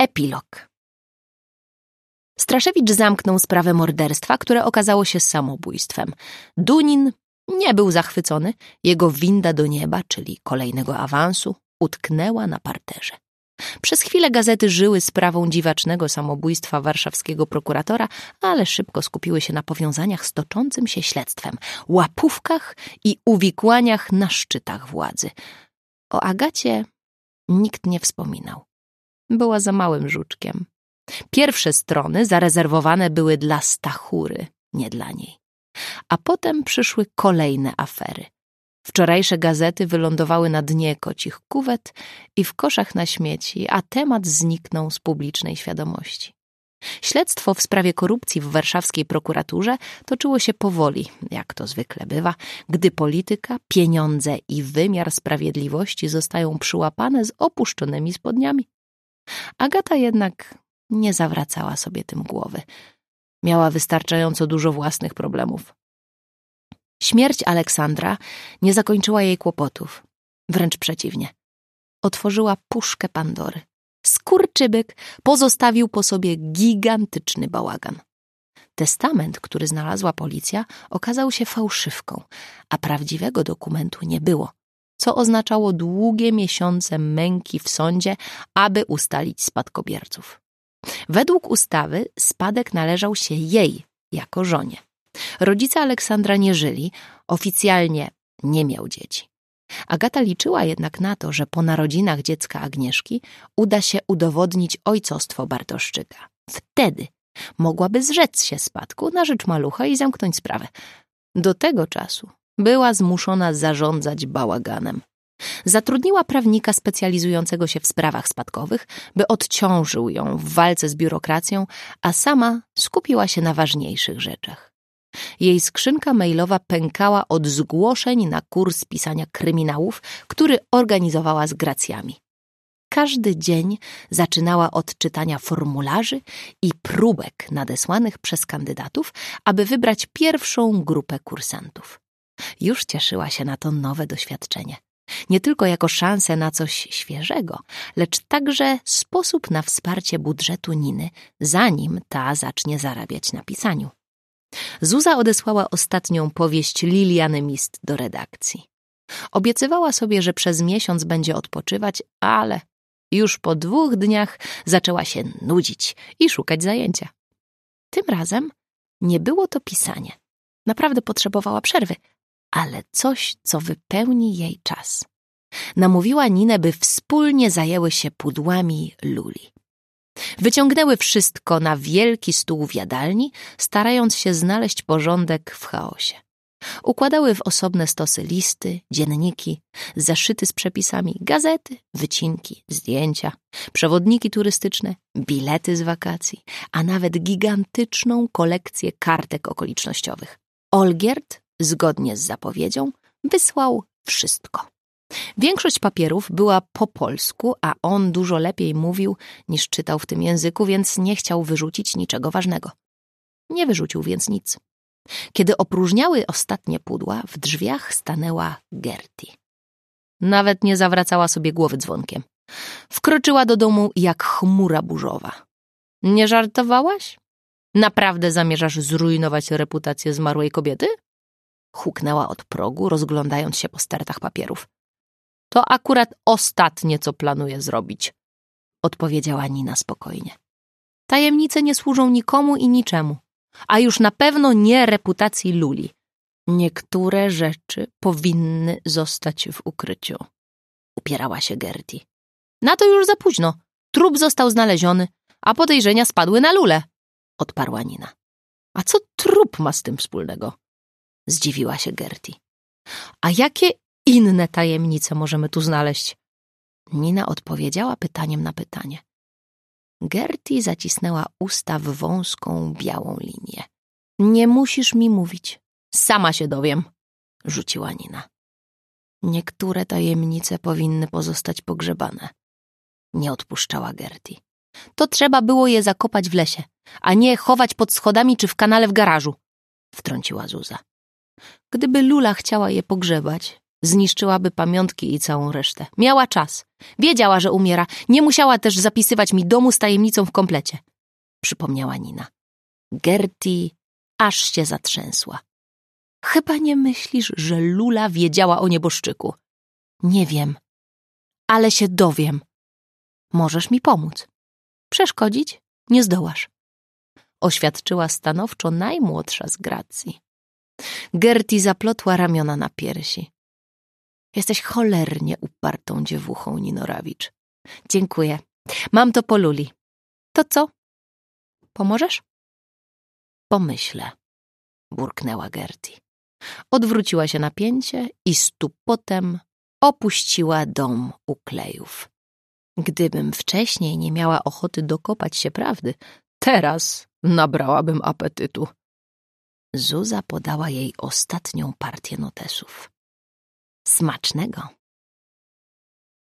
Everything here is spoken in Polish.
Epilog Straszewicz zamknął sprawę morderstwa, które okazało się samobójstwem. Dunin nie był zachwycony, jego winda do nieba, czyli kolejnego awansu, utknęła na parterze. Przez chwilę gazety żyły sprawą dziwacznego samobójstwa warszawskiego prokuratora, ale szybko skupiły się na powiązaniach z toczącym się śledztwem, łapówkach i uwikłaniach na szczytach władzy. O Agacie nikt nie wspominał. Była za małym żuczkiem. Pierwsze strony zarezerwowane były dla Stachury, nie dla niej. A potem przyszły kolejne afery. Wczorajsze gazety wylądowały na dnie kocich kuwet i w koszach na śmieci, a temat zniknął z publicznej świadomości. Śledztwo w sprawie korupcji w warszawskiej prokuraturze toczyło się powoli, jak to zwykle bywa, gdy polityka, pieniądze i wymiar sprawiedliwości zostają przyłapane z opuszczonymi spodniami. Agata jednak nie zawracała sobie tym głowy. Miała wystarczająco dużo własnych problemów. Śmierć Aleksandra nie zakończyła jej kłopotów. Wręcz przeciwnie. Otworzyła puszkę Pandory. Skurczybyk pozostawił po sobie gigantyczny bałagan. Testament, który znalazła policja, okazał się fałszywką, a prawdziwego dokumentu nie było, oznaczało długie miesiące męki w sądzie, aby ustalić spadkobierców. Według ustawy spadek należał się jej jako żonie. Rodzice Aleksandra nie żyli, oficjalnie nie miał dzieci. Agata liczyła jednak na to, że po narodzinach dziecka Agnieszki uda się udowodnić ojcostwo Bartoszczyka. Wtedy mogłaby zrzec się spadku na rzecz malucha i zamknąć sprawę. Do tego czasu była zmuszona zarządzać bałaganem. Zatrudniła prawnika specjalizującego się w sprawach spadkowych, by odciążył ją w walce z biurokracją, a sama skupiła się na ważniejszych rzeczach. Jej skrzynka mailowa pękała od zgłoszeń na kurs pisania kryminałów, który organizowała z gracjami. Każdy dzień zaczynała od czytania formularzy i próbek nadesłanych przez kandydatów, aby wybrać pierwszą grupę kursantów. Już cieszyła się na to nowe doświadczenie. Nie tylko jako szansę na coś świeżego, lecz także sposób na wsparcie budżetu Niny, zanim ta zacznie zarabiać na pisaniu. Zuza odesłała ostatnią powieść Liliany Mist do redakcji. Obiecywała sobie, że przez miesiąc będzie odpoczywać, ale już po dwóch dniach zaczęła się nudzić i szukać zajęcia. Tym razem nie było to pisanie. Naprawdę potrzebowała przerwy, ale coś, co wypełni jej czas. Namówiła Ninę, by wspólnie zajęły się pudłami luli. Wyciągnęły wszystko na wielki stół w jadalni, starając się znaleźć porządek w chaosie. Układały w osobne stosy listy, dzienniki, zaszyty z przepisami, gazety, wycinki, zdjęcia, przewodniki turystyczne, bilety z wakacji, a nawet gigantyczną kolekcję kartek okolicznościowych. Olgierd, zgodnie z zapowiedzią, wysłał wszystko. Większość papierów była po polsku, a on dużo lepiej mówił niż czytał w tym języku, więc nie chciał wyrzucić niczego ważnego. Nie wyrzucił więc nic. Kiedy opróżniały ostatnie pudła, w drzwiach stanęła Gerti. Nawet nie zawracała sobie głowy dzwonkiem. Wkroczyła do domu jak chmura burzowa. Nie żartowałaś? Naprawdę zamierzasz zrujnować reputację zmarłej kobiety? Huknęła od progu, rozglądając się po stertach papierów. To akurat ostatnie, co planuję zrobić, odpowiedziała Nina spokojnie. Tajemnice nie służą nikomu i niczemu, a już na pewno nie reputacji Luli. Niektóre rzeczy powinny zostać w ukryciu, upierała się Gerti. Na to już za późno. Trup został znaleziony, a podejrzenia spadły na Lulę, odparła Nina. A co trup ma z tym wspólnego? Zdziwiła się Gerti. A jakie inne tajemnice możemy tu znaleźć? Nina odpowiedziała pytaniem na pytanie. Gerti zacisnęła usta w wąską, białą linię. Nie musisz mi mówić. Sama się dowiem, rzuciła Nina. Niektóre tajemnice powinny pozostać pogrzebane. Nie odpuszczała Gerti. To trzeba było je zakopać w lesie, a nie chować pod schodami czy w kanale w garażu, wtrąciła Zuza. Gdyby Lula chciała je pogrzebać, Zniszczyłaby pamiątki i całą resztę. Miała czas. Wiedziała, że umiera. Nie musiała też zapisywać mi domu z tajemnicą w komplecie. Przypomniała Nina. Gertie aż się zatrzęsła. Chyba nie myślisz, że Lula wiedziała o nieboszczyku. Nie wiem, ale się dowiem. Możesz mi pomóc. Przeszkodzić nie zdołasz. Oświadczyła stanowczo najmłodsza z Gracji. Gerti zaplotła ramiona na piersi. Jesteś cholernie upartą dziewuchą, Ninorawicz. Dziękuję. Mam to po Luli. To co? Pomożesz? Pomyślę, burknęła Gerti. Odwróciła się na pięcie i stupotem opuściła dom uklejów. Gdybym wcześniej nie miała ochoty dokopać się prawdy, teraz nabrałabym apetytu. Zuza podała jej ostatnią partię notesów. Smacznego!